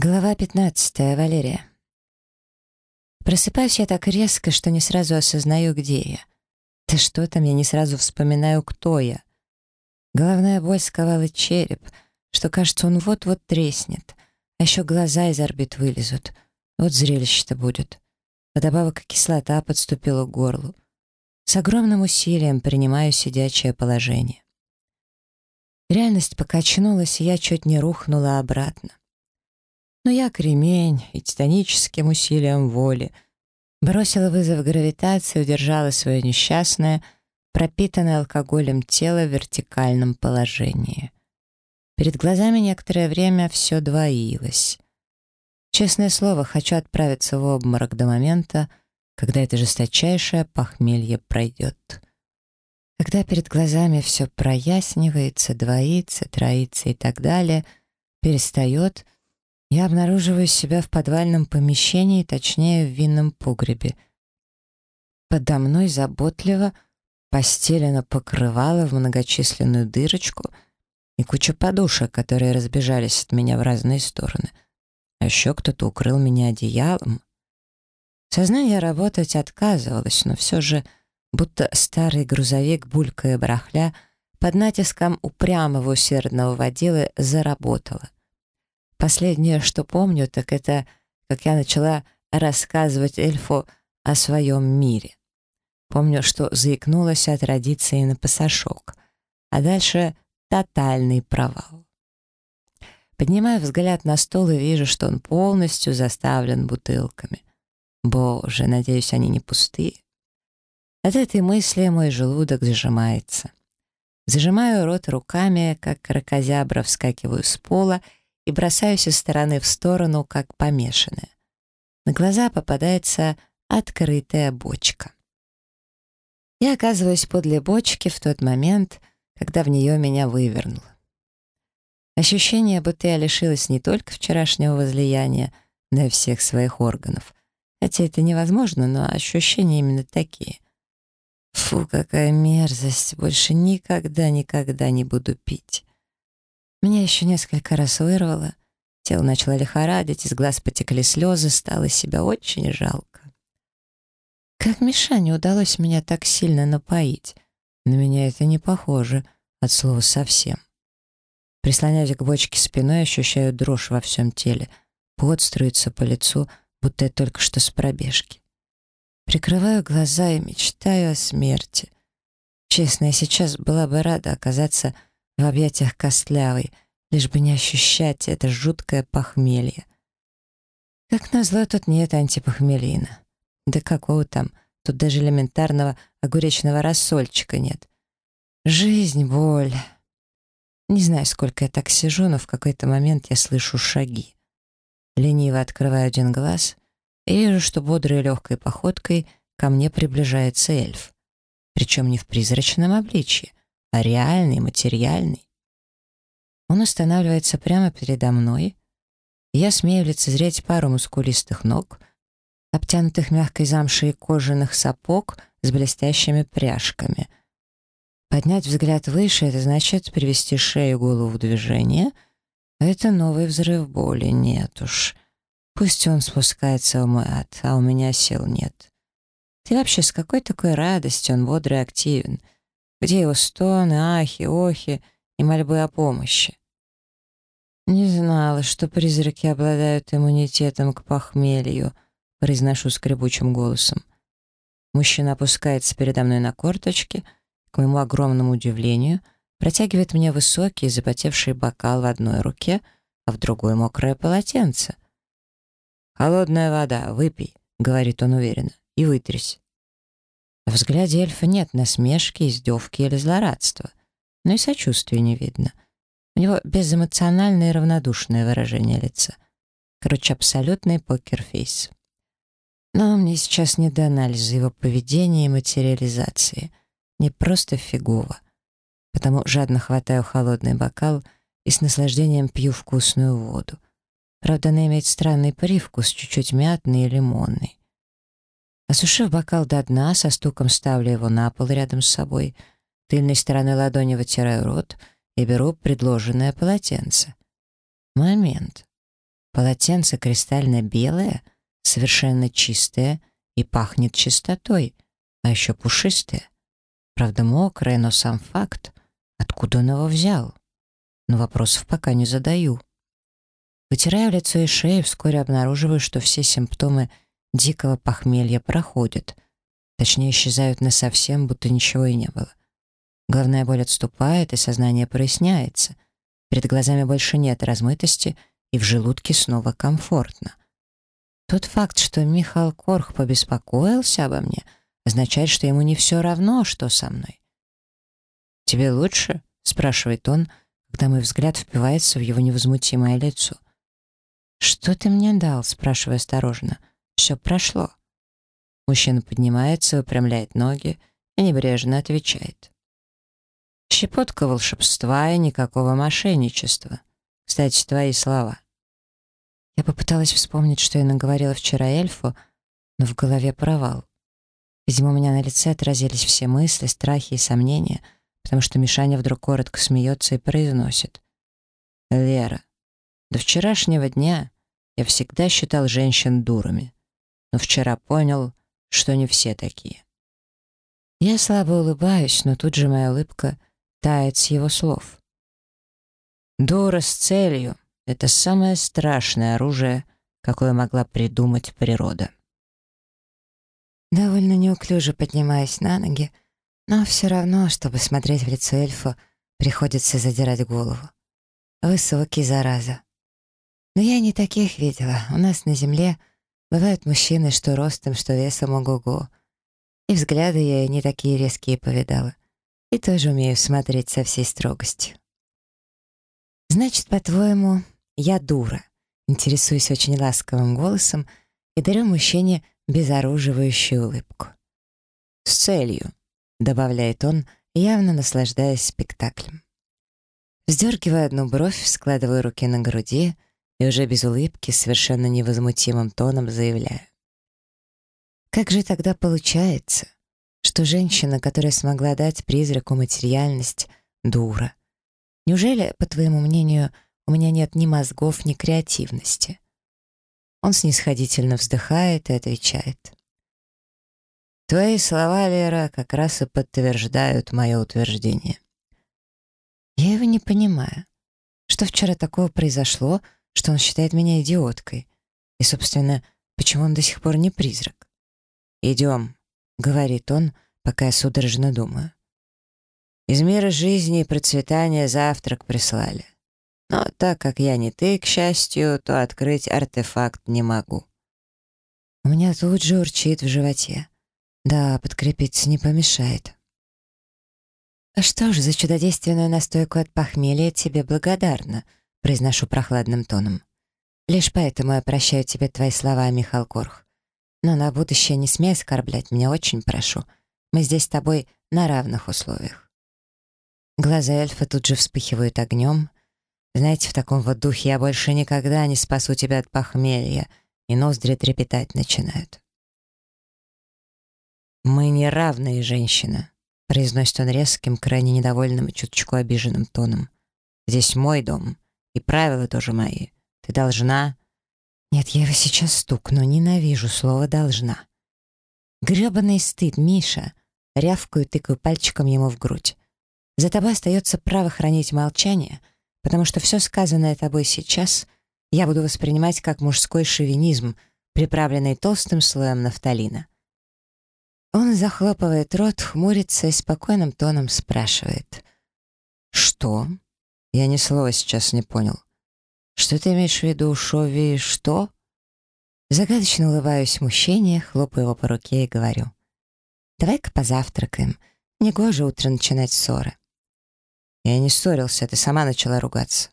Глава 15. Валерия. Просыпаюсь я так резко, что не сразу осознаю, где я. Да что там, я не сразу вспоминаю, кто я. Головная боль сковала череп, что, кажется, он вот-вот треснет, а еще глаза из орбит вылезут. Вот зрелище-то будет. Вдобавок кислота подступила к горлу. С огромным усилием принимаю сидячее положение. Реальность покачнулась, и я чуть не рухнула обратно. Но я кремень и титаническим усилием воли бросила вызов гравитации удержала свое несчастное, пропитанное алкоголем тело в вертикальном положении. Перед глазами некоторое время все двоилось. Честное слово, хочу отправиться в обморок до момента, когда это жесточайшее похмелье пройдет. Когда перед глазами все прояснивается, двоится, троится и так далее, перестает — я обнаруживаю себя в подвальном помещении, точнее, в винном погребе. Подо мной заботливо постелено покрывало в многочисленную дырочку и куча подушек, которые разбежались от меня в разные стороны. А еще кто-то укрыл меня одеялом. Сознание работать отказывалось, но все же, будто старый грузовик, булькая барахля, под натиском упрямого усердного водилы заработало. Последнее, что помню, так это, как я начала рассказывать эльфу о своем мире. Помню, что заикнулась о традиции на пасашок, а дальше тотальный провал. Поднимаю взгляд на стол и вижу, что он полностью заставлен бутылками. Боже, надеюсь, они не пустые. От этой мысли мой желудок зажимается. Зажимаю рот руками, как крокозябра вскакиваю с пола и бросаюсь из стороны в сторону, как помешанная. На глаза попадается открытая бочка. Я оказываюсь подле бочки в тот момент, когда в нее меня вывернуло. Ощущение, будто я лишилась не только вчерашнего возлияния, но и всех своих органов. Хотя это невозможно, но ощущения именно такие. Фу, какая мерзость, больше никогда-никогда не буду пить. Меня еще несколько раз вырвало, тело начало лихорадить, из глаз потекли слезы, стало себя очень жалко. Как Мишане удалось меня так сильно напоить? На меня это не похоже, от слова совсем. Прислоняясь к бочке спиной, ощущаю дрожь во всем теле. Пот струится по лицу, будто я только что с пробежки. Прикрываю глаза и мечтаю о смерти. Честно, я сейчас была бы рада оказаться в объятиях костлявой, лишь бы не ощущать это жуткое похмелье. Как назло, тут нет антипохмелина. Да какого там, тут даже элементарного огуречного рассольчика нет. Жизнь, боль. Не знаю, сколько я так сижу, но в какой-то момент я слышу шаги. Лениво открываю один глаз и вижу, что бодрой легкой походкой ко мне приближается эльф. Причем не в призрачном обличье, а реальный, материальный. Он останавливается прямо передо мной, и я смею лицезреть пару мускулистых ног, обтянутых мягкой замшей кожаных сапог с блестящими пряжками. Поднять взгляд выше — это значит привести шею и голову в движение, а это новый взрыв боли, нет уж. Пусть он спускается в мой ад, а у меня сил нет. Ты вообще с какой такой радостью он бодрый и активен — где его стоны, ахи, охи и мольбы о помощи? «Не знала, что призраки обладают иммунитетом к похмелью», произношу скребучим голосом. Мужчина опускается передо мной на корточки, к моему огромному удивлению, протягивает мне высокий запотевший бокал в одной руке, а в другой мокрое полотенце. «Холодная вода, выпей», — говорит он уверенно, — «и вытрись». В взгляде эльфа нет насмешки, издевки или злорадства, но и сочувствия не видно. У него безэмоциональное и равнодушное выражение лица. Короче, абсолютный покерфейс. Но мне сейчас не до анализа его поведения и материализации. Не просто фигово. Потому жадно хватаю холодный бокал и с наслаждением пью вкусную воду. Правда, она имеет странный привкус, чуть-чуть мятный и лимонный. Осушив бокал до дна, со стуком ставлю его на пол рядом с собой, тыльной стороной ладони вытираю рот и беру предложенное полотенце. Момент. Полотенце кристально белое, совершенно чистое и пахнет чистотой, а еще пушистое. Правда, мокрое, но сам факт. Откуда он его взял? Но вопросов пока не задаю. Вытираю лицо и шею, вскоре обнаруживаю, что все симптомы дикого похмелья проходят. Точнее, исчезают насовсем, будто ничего и не было. Головная боль отступает, и сознание проясняется. Перед глазами больше нет размытости, и в желудке снова комфортно. Тот факт, что Михаил Корх побеспокоился обо мне, означает, что ему не все равно, что со мной. «Тебе лучше?» — спрашивает он, когда мой взгляд впивается в его невозмутимое лицо. «Что ты мне дал?» — спрашиваю осторожно. «Все прошло». Мужчина поднимается, выпрямляет ноги и небрежно отвечает. «Щепотка волшебства и никакого мошенничества. Кстати, твои слова». Я попыталась вспомнить, что я наговорила вчера эльфу, но в голове провал. Видимо, у меня на лице отразились все мысли, страхи и сомнения, потому что Мишаня вдруг коротко смеется и произносит. «Лера, до вчерашнего дня я всегда считал женщин дурами, но вчера понял, что не все такие. Я слабо улыбаюсь, но тут же моя улыбка тает с его слов. Дура с целью — это самое страшное оружие, какое могла придумать природа. Довольно неуклюже поднимаюсь на ноги, но все равно, чтобы смотреть в лицо эльфа, приходится задирать голову. Высокий, зараза. Но я не таких видела. У нас на земле бывают мужчины, что ростом, что весом ого-го. И взгляды я не такие резкие повидала. И тоже умею смотреть со всей строгостью. «Значит, по-твоему, я дура?» Интересуюсь очень ласковым голосом и дарю мужчине безоруживающую улыбку. «С целью», — добавляет он, явно наслаждаясь спектаклем. Вздергиваю одну бровь, складываю руки на груди — и уже без улыбки, совершенно невозмутимым тоном заявляю. Как же тогда получается, что женщина, которая смогла дать призраку материальность, дура? Неужели, по твоему мнению, у меня нет ни мозгов, ни креативности? Он снисходительно вздыхает и отвечает. Твои слова, Лера, как раз и подтверждают мое утверждение. Я его не понимаю. Что вчера такого произошло, что он считает меня идиоткой. И, собственно, почему он до сих пор не призрак? «Идем», — говорит он, пока я судорожно думаю. Из мира жизни и процветания завтрак прислали. Но так как я не ты, к счастью, то открыть артефакт не могу. У меня тут же урчит в животе. Да, подкрепиться не помешает. А что же за чудодейственную настойку от похмелья тебе благодарна? Произношу прохладным тоном. Лишь поэтому я прощаю тебе твои слова, Михаил Корх. Но на будущее не смей оскорблять меня, очень прошу. Мы здесь с тобой на равных условиях. Глаза эльфа тут же вспыхивают огнем. Знаете, в таком вот духе я больше никогда не спасу тебя от похмелья, и ноздри трепетать начинают. «Мы не равные, женщина», — произносит он резким, крайне недовольным и чуточку обиженным тоном. «Здесь мой дом, и правила тоже мои. Ты должна...» «Нет, я его сейчас стукну. Ненавижу слово «должна». Гребаный стыд, Миша. Рявкаю, тыкаю пальчиком ему в грудь. За тобой остается право хранить молчание, потому что все сказанное тобой сейчас я буду воспринимать как мужской шовинизм, приправленный толстым слоем нафталина. Он захлопывает рот, хмурится и спокойным тоном спрашивает. «Что?» Я ни слова сейчас не понял. Что ты имеешь в виду, Шови, что? Загадочно улыбаюсь мужчине, хлопаю его по руке и говорю. Давай-ка позавтракаем. Негоже утро начинать ссоры. Я не ссорился, ты сама начала ругаться.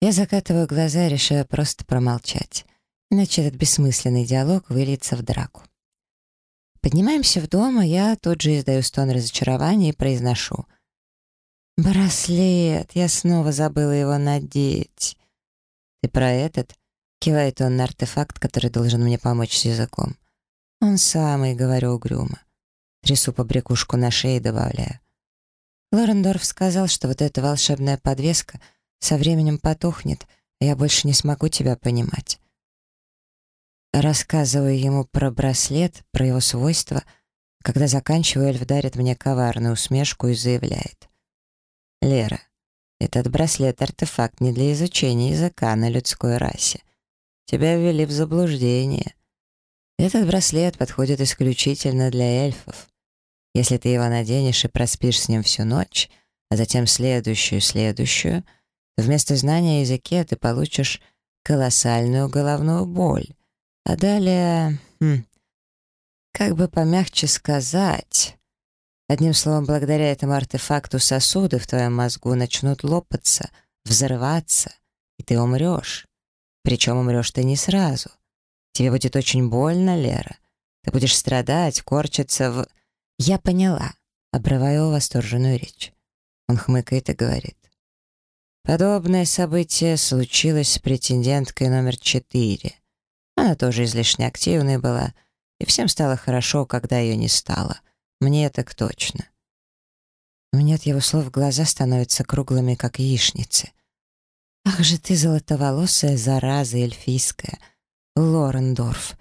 Я закатываю глаза и решаю просто промолчать, иначе этот бессмысленный диалог выльется в драку. Поднимаемся в дом, а я тут же издаю стон разочарования и произношу — «Браслет! Я снова забыла его надеть!» «Ты про этот?» — кивает он на артефакт, который должен мне помочь с языком. «Он самый», — говорю угрюмо. Трясу побрякушку на шее добавляю. Лорендорф сказал, что вот эта волшебная подвеска со временем потухнет, Я больше не смогу тебя понимать. Рассказываю ему про браслет, про его свойства. Когда заканчиваю, эльф дарит мне коварную усмешку и заявляет. «Лера, этот браслет-артефакт не для изучения языка на людской расе. Тебя ввели в заблуждение. Этот браслет подходит исключительно для эльфов. Если ты его наденешь и проспишь с ним всю ночь, а затем следующую, следующую, то вместо знания языке ты получишь колоссальную головную боль. А далее... Хм, как бы помягче сказать... Одним словом, благодаря этому артефакту сосуды в твоем мозгу начнут лопаться, взрываться, и ты умрешь. Причем умрешь ты не сразу. Тебе будет очень больно, Лера. Ты будешь страдать, корчиться в... Я поняла. Обрываю восторженную речь. Он хмыкает и говорит. Подобное событие случилось с претенденткой номер четыре. Она тоже излишне активной была, и всем стало хорошо, когда ее не стало. Мне так точно. У меня от его слов глаза становятся круглыми, как яичницы. «Ах же ты, золотоволосая зараза эльфийская! Лорендорф!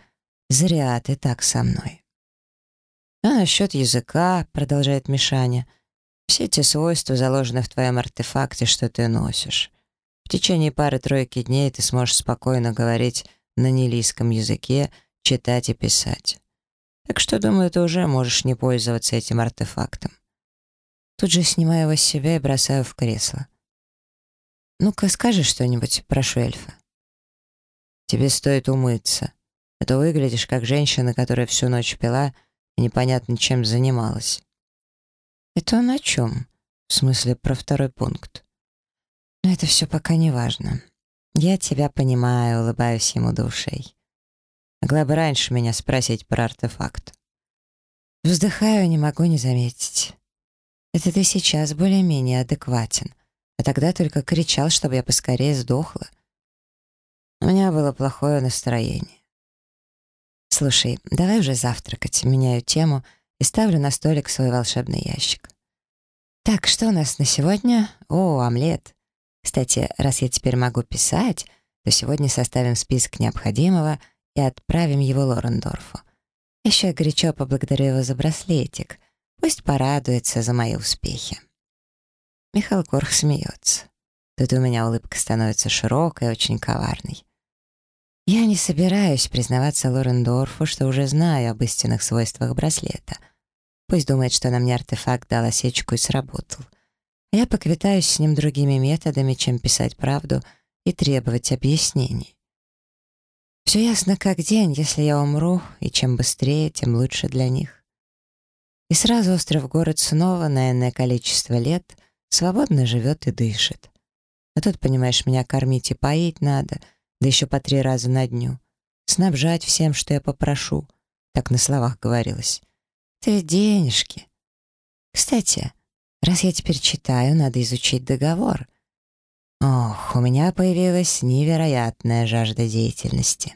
Зря ты так со мной!» «А насчет языка», — продолжает Мишаня, «все эти свойства заложены в твоем артефакте, что ты носишь. В течение пары-тройки дней ты сможешь спокойно говорить на нелийском языке, читать и писать. Так что, думаю, ты уже можешь не пользоваться этим артефактом». Тут же снимаю его с себя и бросаю в кресло. «Ну-ка, скажи что-нибудь, прошу эльфа». «Тебе стоит умыться, а то выглядишь как женщина, которая всю ночь пила и непонятно чем занималась». «Это он о чем?» «В смысле, про второй пункт». «Но это все пока не важно. Я тебя понимаю», — улыбаюсь ему душей. Могла бы раньше меня спросить про артефакт. Вздыхаю, не могу не заметить. Это ты сейчас более-менее адекватен а тогда только кричал, чтобы я поскорее сдохла. У меня было плохое настроение. «Слушай, давай уже завтракать», — меняю тему и ставлю на столик свой волшебный ящик. «Так, что у нас на сегодня? О, омлет. Кстати, раз я теперь могу писать, то сегодня составим список необходимого и отправим его Лорендорфу. Еще я горячо поблагодарю его за браслетик. Пусть порадуется за мои успехи». Михаил Корх смеется. Тут у меня улыбка становится широкой и очень коварной. Я не собираюсь признаваться Лорендорфу, что уже знаю об истинных свойствах браслета. Пусть думает, что на мне артефакт дал осечку и сработал. Я поквитаюсь с ним другими методами, чем писать правду и требовать объяснений. Все ясно как день, если я умру, и чем быстрее, тем лучше для них. И сразу остров город снова на энное количество лет Свободно живет и дышит. А тут, понимаешь, меня кормить и поить надо, да еще по три раза на дню. Снабжать всем, что я попрошу. Так на словах говорилось. Ты денежки. Кстати, раз я теперь читаю, надо изучить договор. Ох, у меня появилась невероятная жажда деятельности.